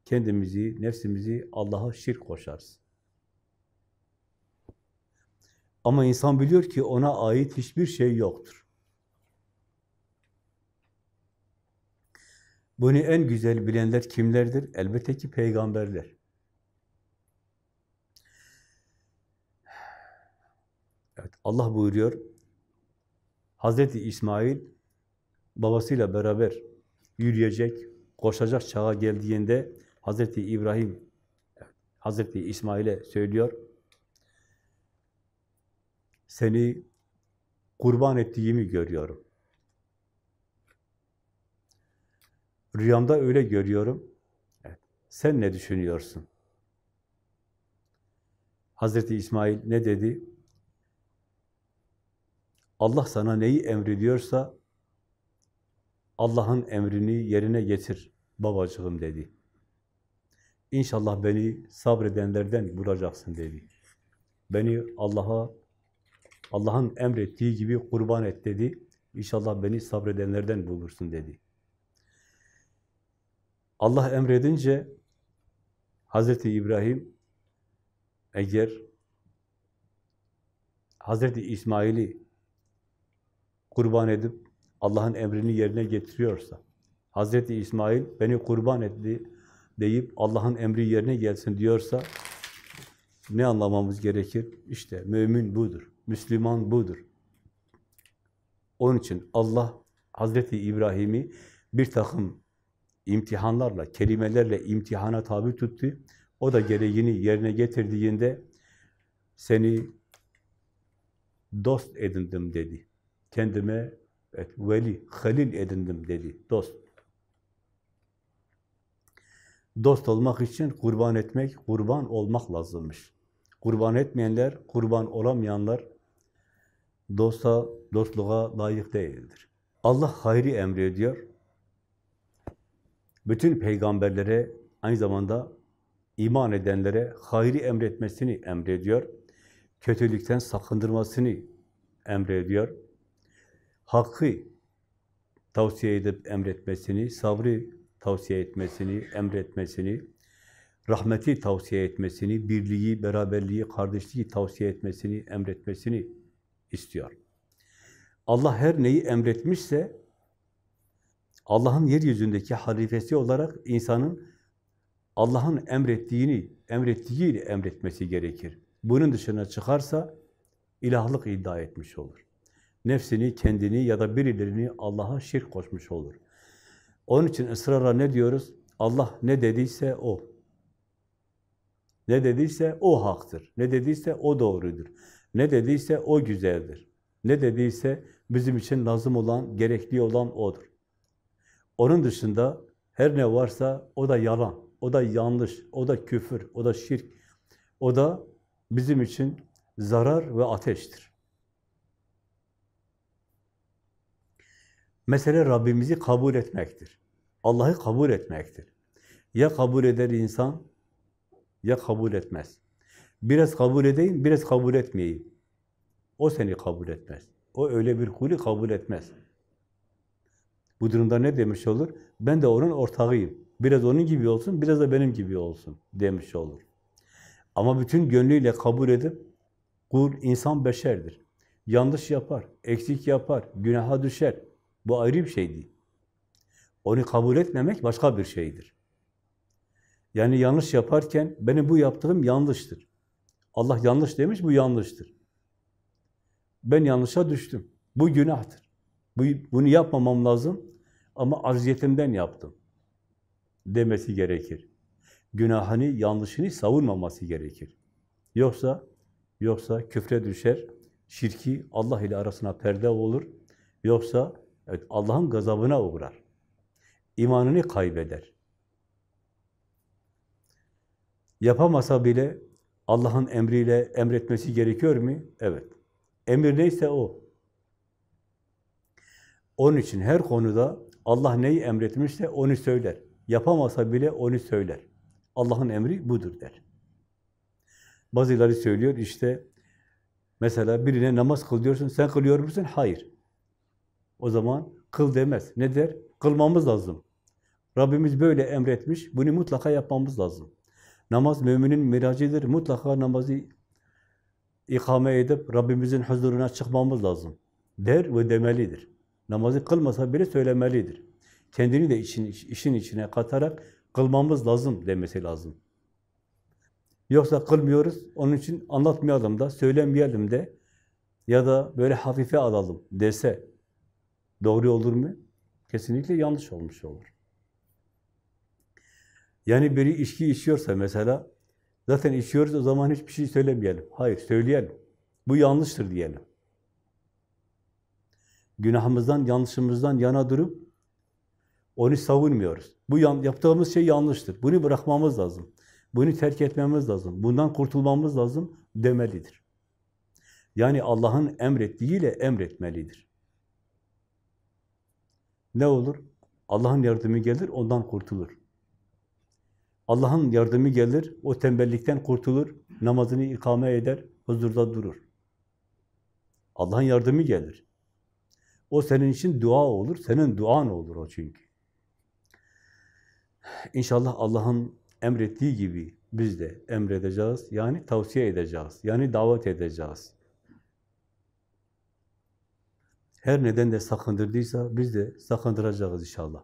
kendimizi, nefsimizi Allah'a şirk koşarız. Ama insan biliyor ki ona ait hiçbir şey yoktur. Bunu en güzel bilenler kimlerdir? Elbette ki peygamberler. Evet, Allah buyuruyor, Hazreti İsmail babasıyla beraber yürüyecek, koşacak çağa geldiğinde Hazreti İbrahim, Hazreti İsmail'e söylüyor, seni kurban ettiğimi görüyorum. Rüyamda öyle görüyorum. Sen ne düşünüyorsun? Hazreti İsmail ne dedi? Allah sana neyi emrediyorsa Allah'ın emrini yerine getir babacığım dedi. İnşallah beni sabredenlerden bulacaksın dedi. Beni Allah'a Allah'ın emrettiği gibi kurban et dedi. İnşallah beni sabredenlerden bulursun dedi. Allah emredince Hazreti İbrahim eğer Hazreti İsmail'i kurban edip Allah'ın emrini yerine getiriyorsa, Hazreti İsmail beni kurban etti deyip Allah'ın emri yerine gelsin diyorsa ne anlamamız gerekir? İşte mümin budur, Müslüman budur. Onun için Allah Hazreti İbrahim'i bir takım imtihanlarla, kelimelerle imtihana tabi tuttu. O da gereğini yerine getirdiğinde seni dost edindim dedi. Kendime evet, veli, halil edindim dedi. Dost. Dost olmak için kurban etmek, kurban olmak lazımmış. Kurban etmeyenler, kurban olamayanlar dosta, dostluğa layık değildir. Allah hayri emrediyor. Bütün peygamberlere aynı zamanda iman edenlere hayri emretmesini emrediyor. Kötülükten sakındırmasını emrediyor. Hakkı tavsiye edip emretmesini, sabrı tavsiye etmesini, emretmesini, rahmeti tavsiye etmesini, birliği, beraberliği, kardeşliği tavsiye etmesini, emretmesini istiyor. Allah her neyi emretmişse, Allah'ın yeryüzündeki halifesi olarak insanın Allah'ın emrettiğini, emrettiğiyle emretmesi gerekir. Bunun dışına çıkarsa ilahlık iddia etmiş olur. Nefsini, kendini ya da birilerini Allah'a şirk koşmuş olur. Onun için ısrarla ne diyoruz? Allah ne dediyse o. Ne dediyse o haktır. Ne dediyse o doğrudur. Ne dediyse o güzeldir. Ne dediyse bizim için lazım olan, gerekli olan odur. Onun dışında her ne varsa o da yalan, o da yanlış, o da küfür, o da şirk. O da bizim için zarar ve ateştir. Mesele Rabbimizi kabul etmektir. Allah'ı kabul etmektir. Ya kabul eder insan, ya kabul etmez. Biraz kabul edeyim, biraz kabul etmeyeyim. O seni kabul etmez. O öyle bir kulü kabul etmez. Bu durumda ne demiş olur? Ben de onun ortağıyım. Biraz onun gibi olsun, biraz da benim gibi olsun demiş olur. Ama bütün gönlüyle kabul edip, kul insan beşerdir. Yanlış yapar, eksik yapar, günaha düşer. Bu ayrı bir şey değil. Onu kabul etmemek başka bir şeydir. Yani yanlış yaparken benim bu yaptığım yanlıştır. Allah yanlış demiş, bu yanlıştır. Ben yanlışa düştüm. Bu günahtır. Bu, bunu yapmamam lazım. ama aciziyetimden yaptım demesi gerekir. Günahını, yanlışını savunmaması gerekir. Yoksa yoksa küfre düşer, şirki Allah ile arasına perde olur. Yoksa evet, Allah'ın gazabına uğrar. İmanını kaybeder. Yapamasa bile Allah'ın emriyle emretmesi gerekiyor mu? Evet. Emir neyse o. Onun için her konuda Allah neyi emretmişse onu söyler. Yapamasa bile onu söyler. Allah'ın emri budur der. Bazıları söylüyor işte mesela birine namaz kıl diyorsun, sen kılıyor musun? Hayır. O zaman kıl demez. Ne der? Kılmamız lazım. Rabbimiz böyle emretmiş, bunu mutlaka yapmamız lazım. Namaz müminin miracıdır. Mutlaka namazı ikame edip Rabbimizin huzuruna çıkmamız lazım. Der ve demelidir. Namazı kılmasa bile söylemelidir. Kendini de işin, işin içine katarak kılmamız lazım demesi lazım. Yoksa kılmıyoruz, onun için anlatmayalım da, söylemeyelim de ya da böyle hafife alalım dese doğru olur mu? Kesinlikle yanlış olmuş olur. Yani biri içki içiyorsa mesela, zaten içiyoruz o zaman hiçbir şey söylemeyelim. Hayır, söyleyelim. Bu yanlıştır diyelim. Günahımızdan, yanlışımızdan yana durup onu savunmuyoruz. Bu yaptığımız şey yanlıştır. Bunu bırakmamız lazım. Bunu terk etmemiz lazım. Bundan kurtulmamız lazım demelidir. Yani Allah'ın emrettiğiyle emretmelidir. Ne olur? Allah'ın yardımı gelir, ondan kurtulur. Allah'ın yardımı gelir, o tembellikten kurtulur, namazını ikame eder, huzurda durur. Allah'ın yardımı gelir. O senin için dua olur, senin duan olur o çünkü. İnşallah Allah'ın emrettiği gibi biz de emredeceğiz, yani tavsiye edeceğiz, yani davet edeceğiz. Her neden de sakındırdıysa biz de sakındıracağız inşallah.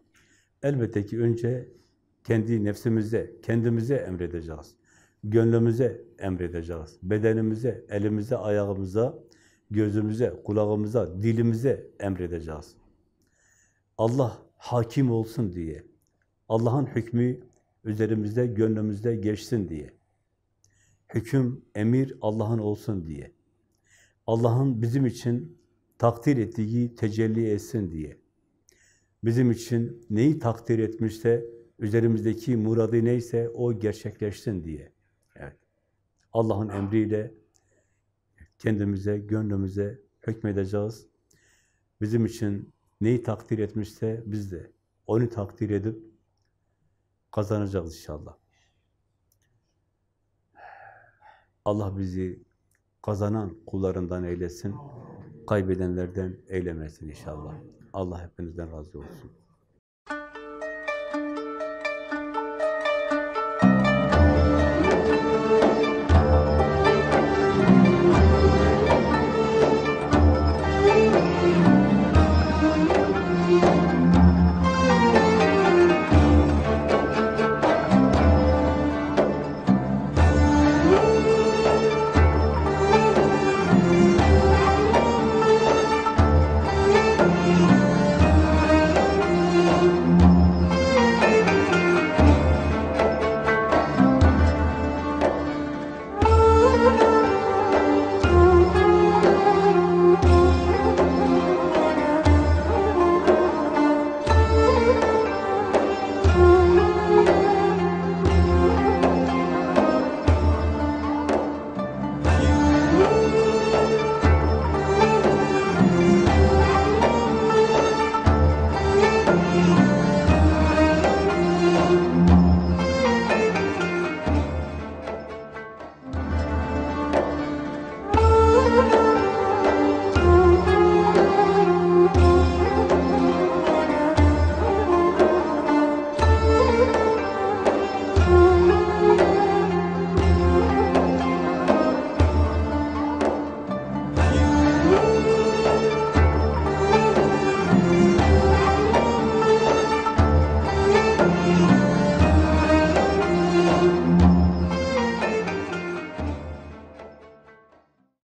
Elbette ki önce kendi nefsimize, kendimize emredeceğiz. Gönlümüze emredeceğiz. Bedenimize, elimize, ayağımıza, gözümüze, kulağımıza, dilimize emredeceğiz. Allah hakim olsun diye, Allah'ın hükmü üzerimizde, gönlümüzde geçsin diye. Hüküm, emir Allah'ın olsun diye. Allah'ın bizim için takdir ettiği tecelli etsin diye. Bizim için neyi takdir etmişse, üzerimizdeki muradı neyse o gerçekleşsin diye. Evet. Allah'ın emriyle kendimize, gönlümüze hükmedeceğiz. Bizim için neyi takdir etmişse biz de onu takdir edip kazanacağız inşallah. Allah bizi kazanan kullarından eylesin, kaybedenlerden eylemesin inşallah. Allah hepinizden razı olsun.